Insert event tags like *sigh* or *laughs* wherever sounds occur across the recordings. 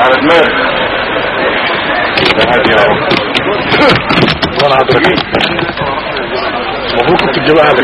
على دماغك هادي يا رب وأنا هدرجين المفروض كنت تجيبها لك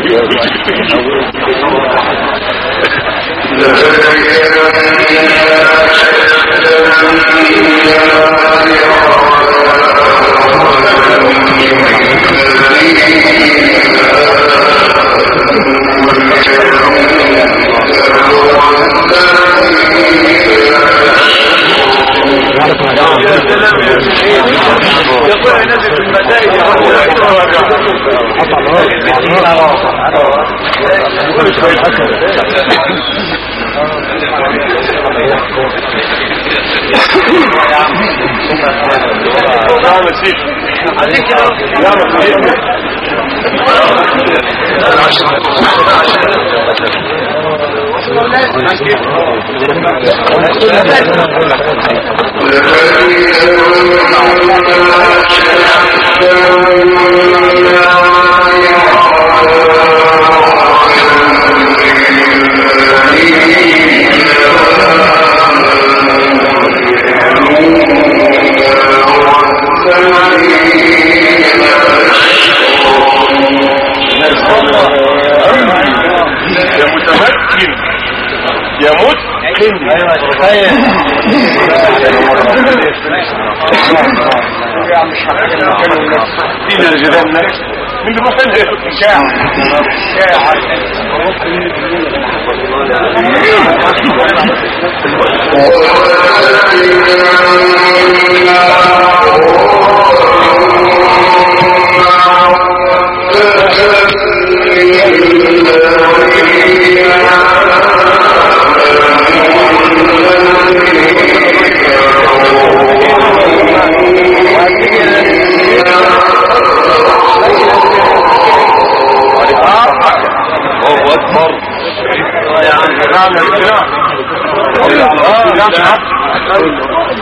يقول نزل في المساجد يا مسيح يا مسيح يا متقن دين من شاعر الله اكبر يا عم نعم يا سلام يا سلام يا شيخ عبد الحمد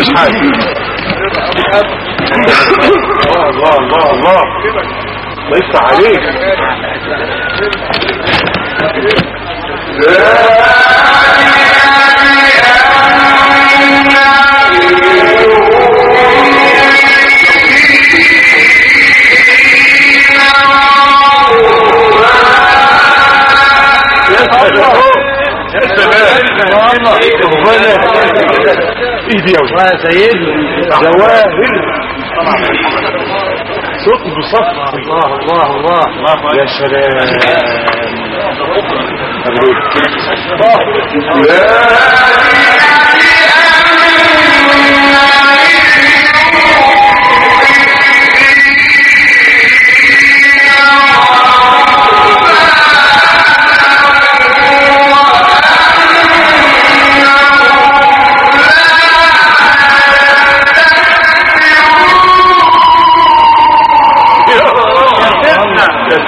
ملوش حاجة الله الله الله الله يفتح عليك يا سلام إيه دي يا سيدنا جواهر صوت بصف الله الله الله. يا سلام. مبروك يا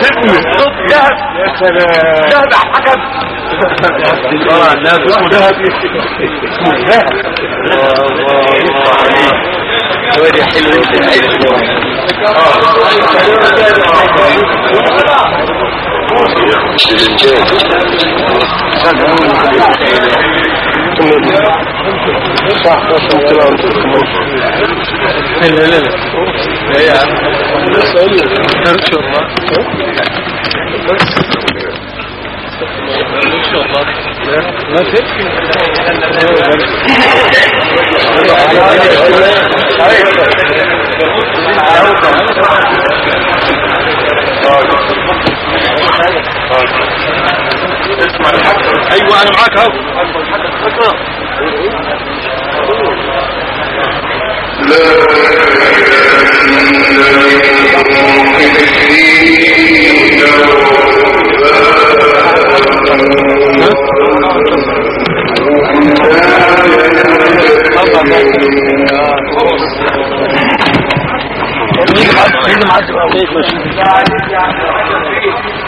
سيدنا صوت دهب يا سلام. دهب حكم الله الناس اسمه دهب اسمه دهب الله الله يا حلو انت حلو لا لا لا لا يا عم ان شاء الله ان شاء الله ما أيوه أنا معاك أهو.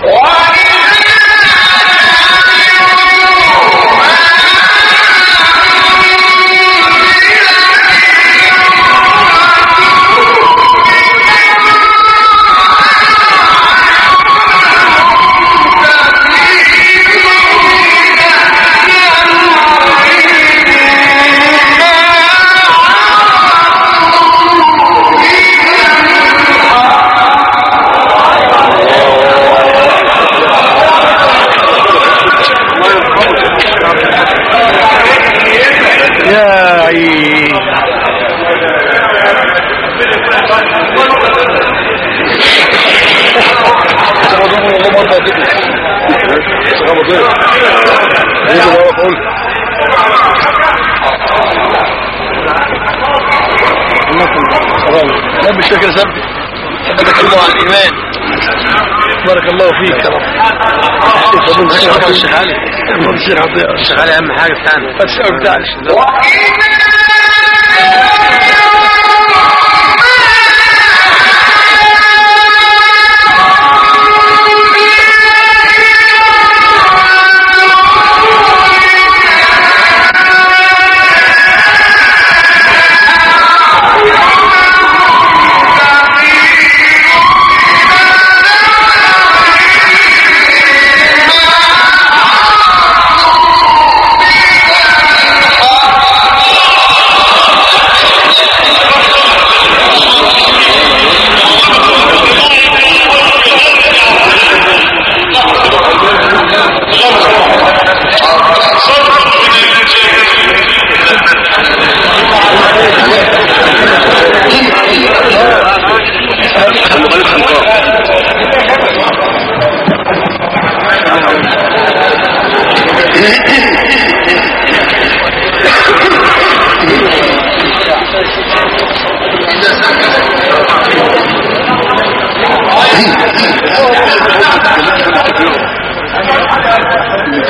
Oh, my God. فيك. يا رب. الشيخ علي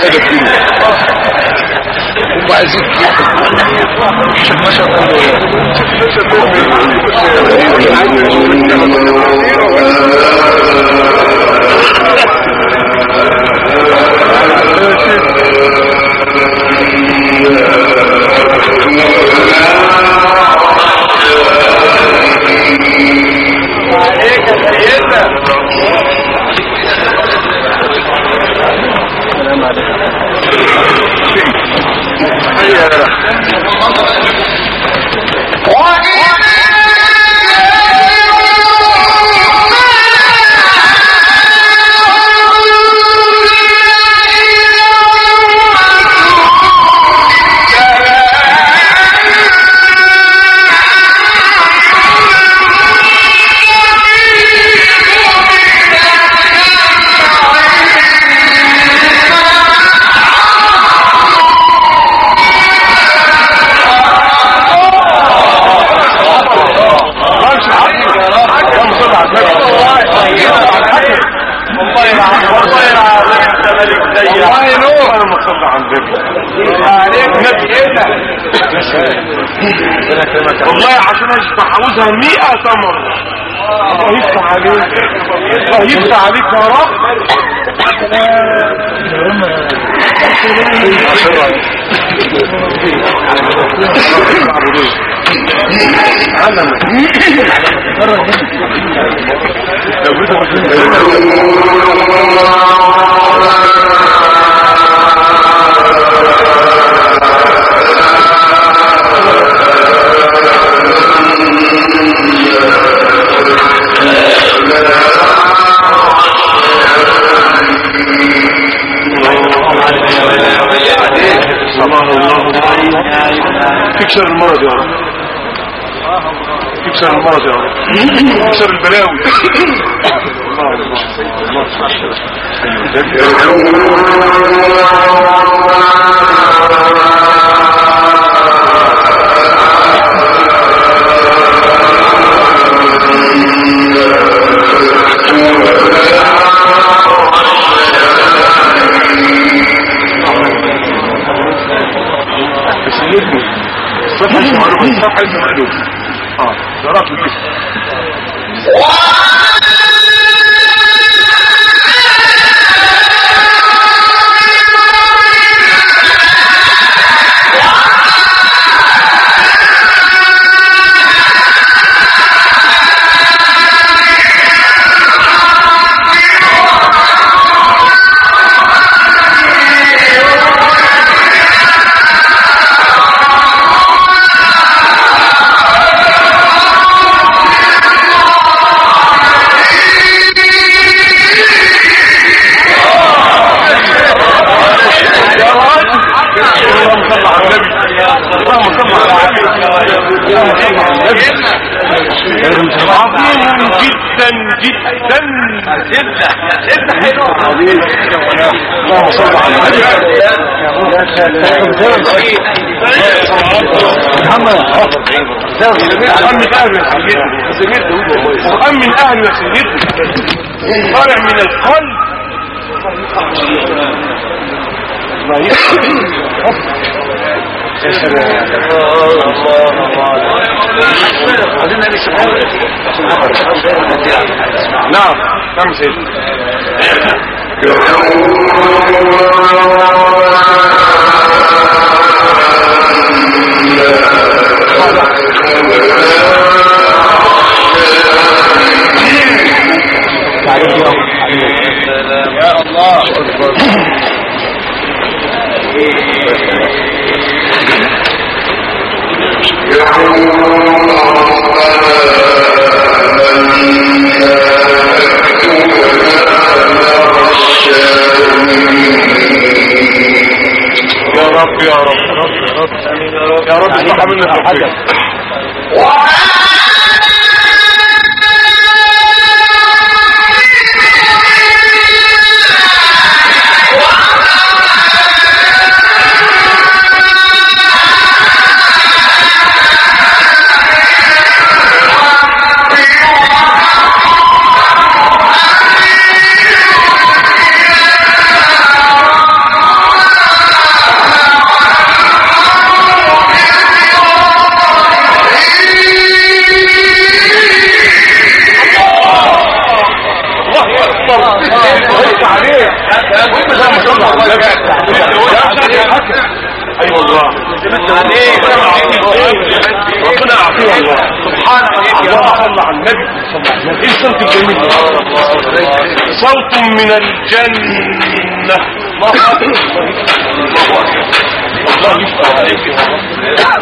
الشيخ عطية الشيخ علي أهم حاجة بتاعنا الشيخ بتاعنا والله يفتح عليك تكسر المرض يا رب تكسر المرض يا رب تكسر البلاوي الله الله الصفحة اسمها معلومة آه شرف الجسم من أهل يا سيدي القرآن من أهل يا سيدي طالع من القلب الله نعم نعم الله يا رب يا رب يا رب افتح منك الحاجة الله اكبر الله عليك وانت زي ما صلى سبحان الله صلى على النبي إيه الصوت الجميل ده؟ صوت من الجنة الله أكبر الله اكبر الله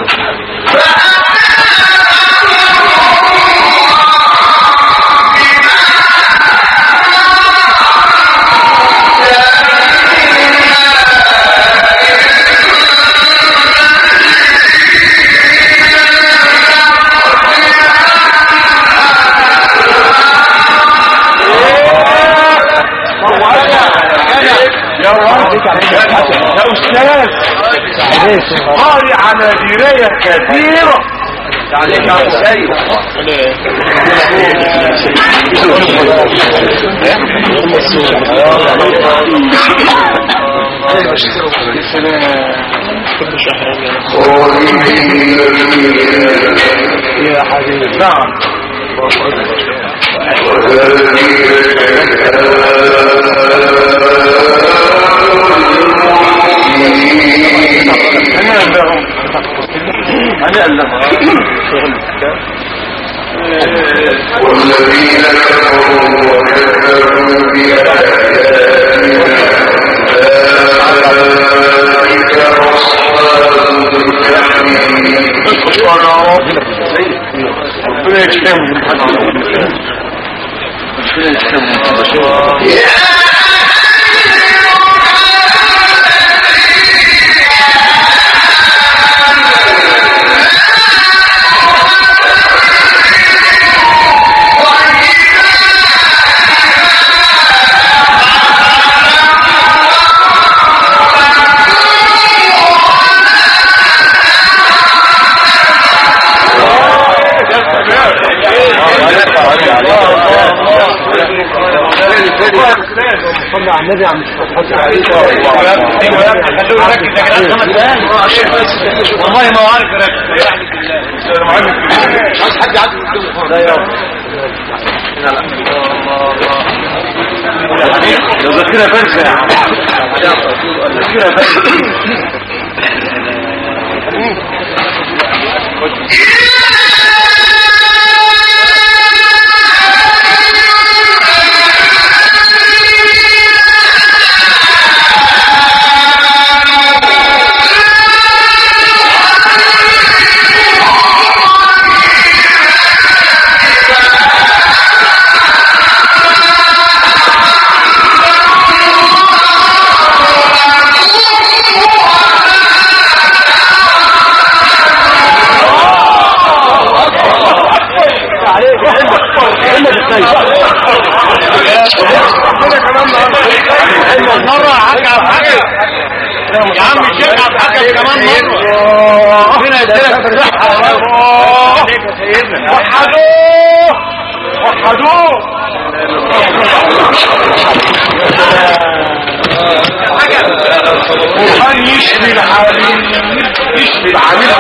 يا أستاذ قاري على يا سيد يا حبيبي نعم لهم والذين كفروا وكذبوا بآياتنا أولئك أصحاب الجحيم صلى النبي عم والله ما عارف ركز عايز حد يا ذاكرة بارزة مرة الحكم كمان مرة. ربنا يديلك الصحة وحدوه وحدوه قرآن يشفي العالم يشفي العالم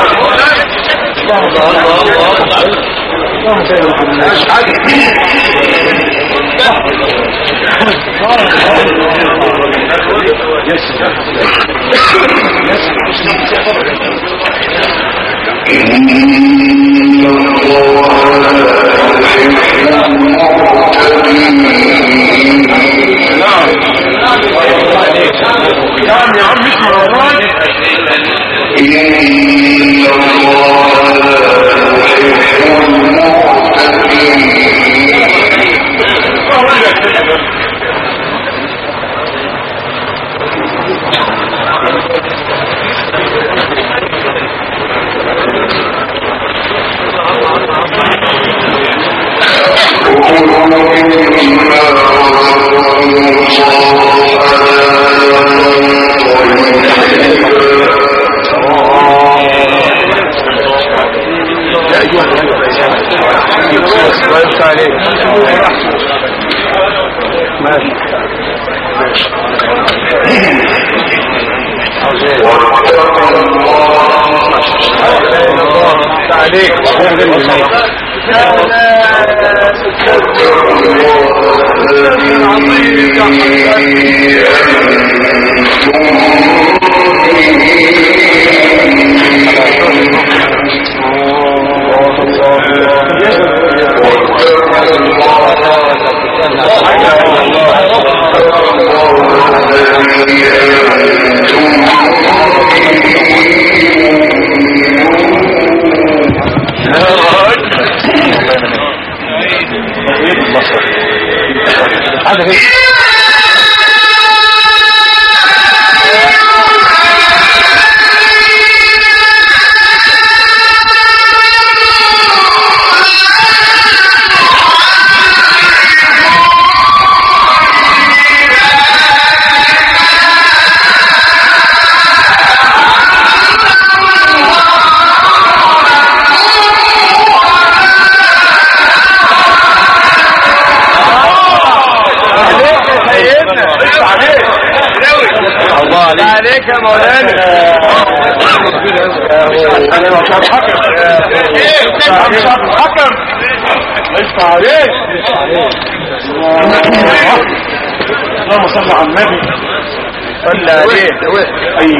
إن الله لا يحب المعتدين يعني يا عم اسمع والله إن الله لا يحب اللهم صل على النبي صلى عليه اي.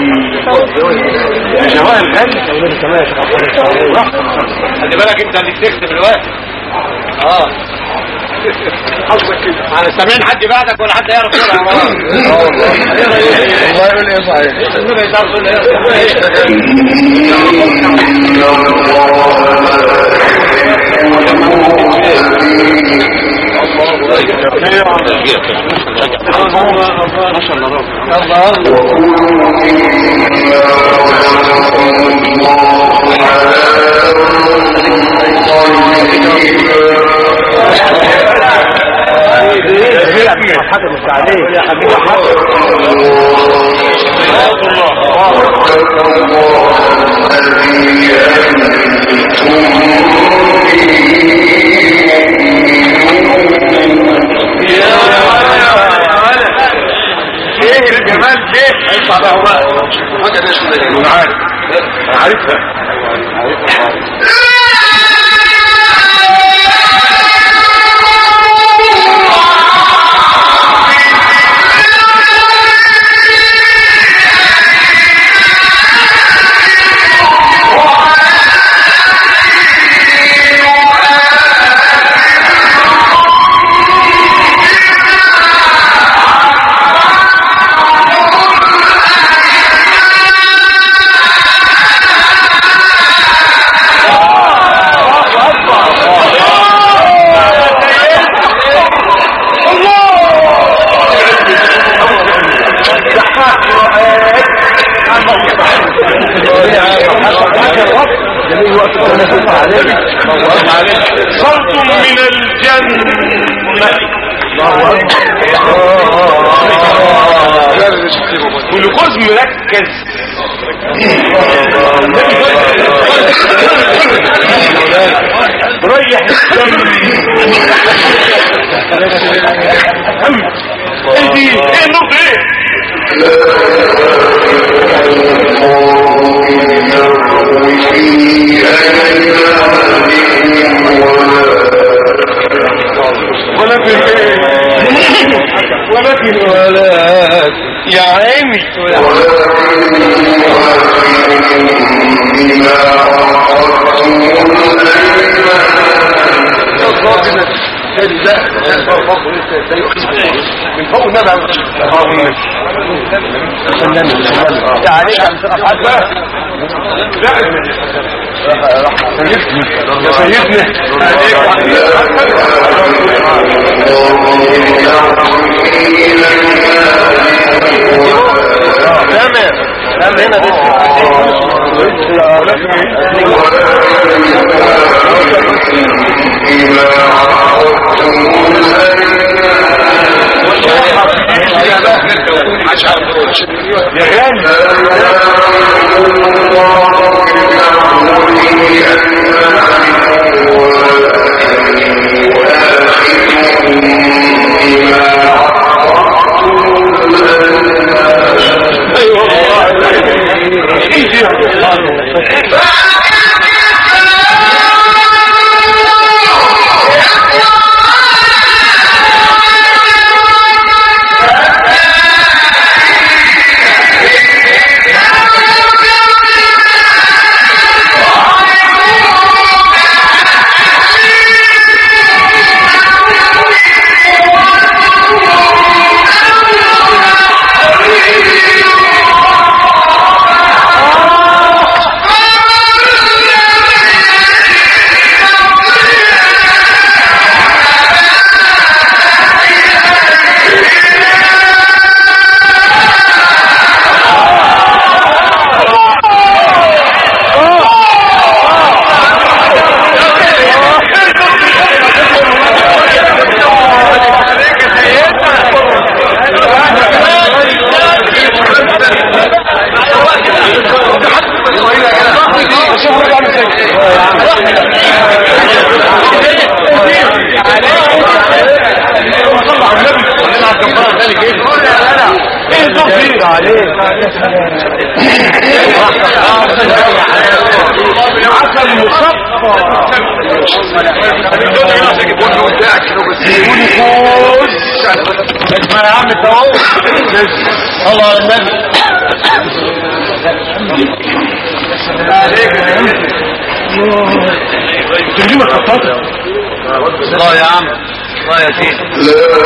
خلي بالك انت اللي بتكتب الوقت. آه. حظك كده أنا سامعين حد بعدك ولا حد يعرف آه والله والله يقول إيه صحيح؟ إن الله إيه الجمال ليه هيطلع بقى هو بقى أنا عارف أنا عارفها. مركز ريح الدم إيه دي إيه النقطة إيه ولكن إيه ولكن ولا يا عيني. من فوق النبي عليه يا سيدنا تمام تمام هنا يا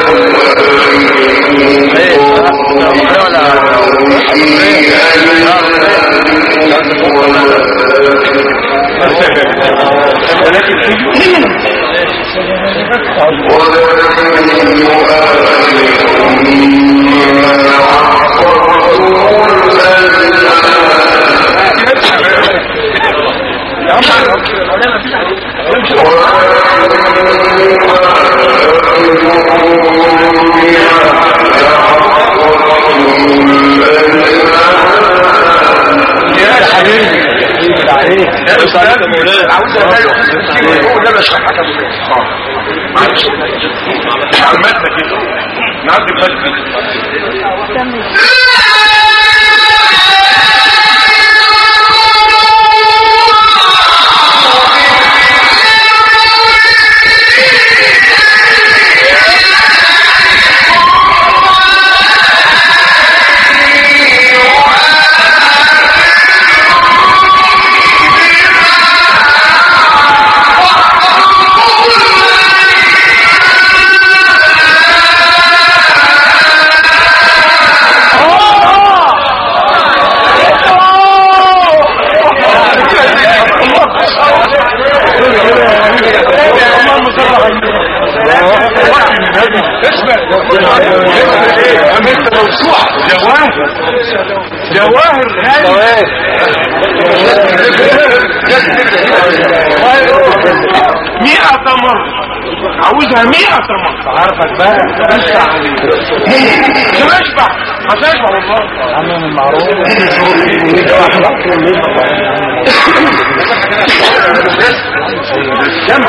عم الله عارفك بقى مش هشبع مش هشبع والله عم من المعروف *laughs* جمع.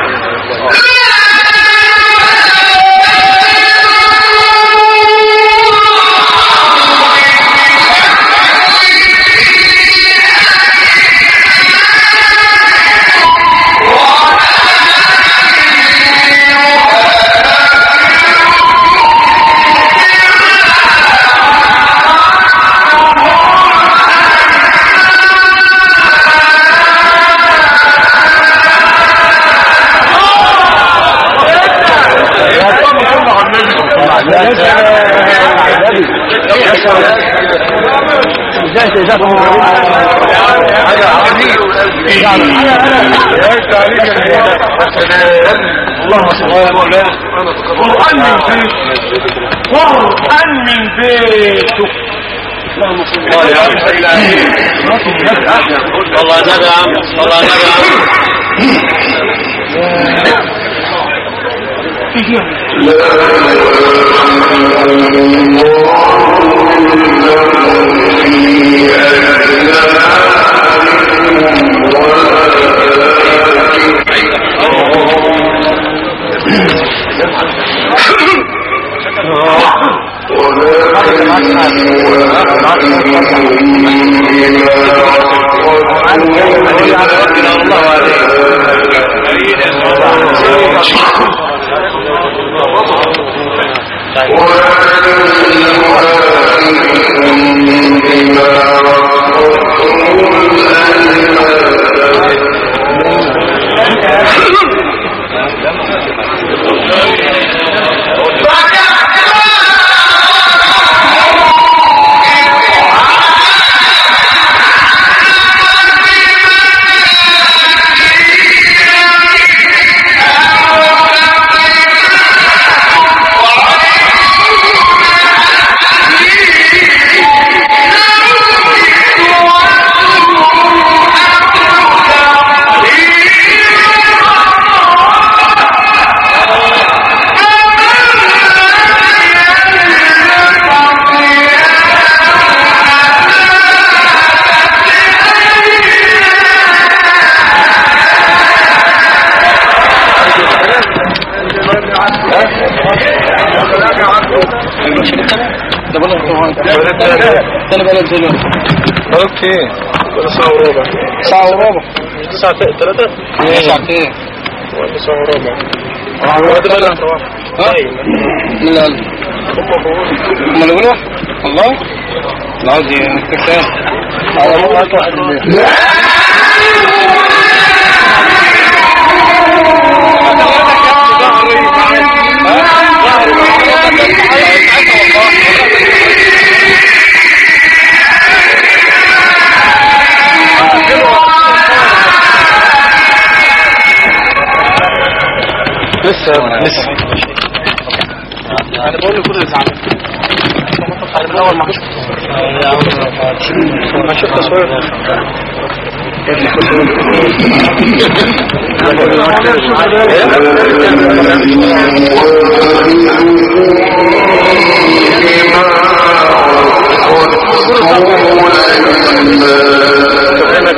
والله النبي يا عم والله النبي يا عم أنا بقى انزل أوكي. ساعة وربع. ساعة وربع. ساعة ثلاثة؟ ساعتين ولا ساعة وربع. من قالوا الله. العظيم. كفايه على مرة واحد لسه لسه أنا بقول كل اللي أنا من الأول ما ما شفت تصوير فينك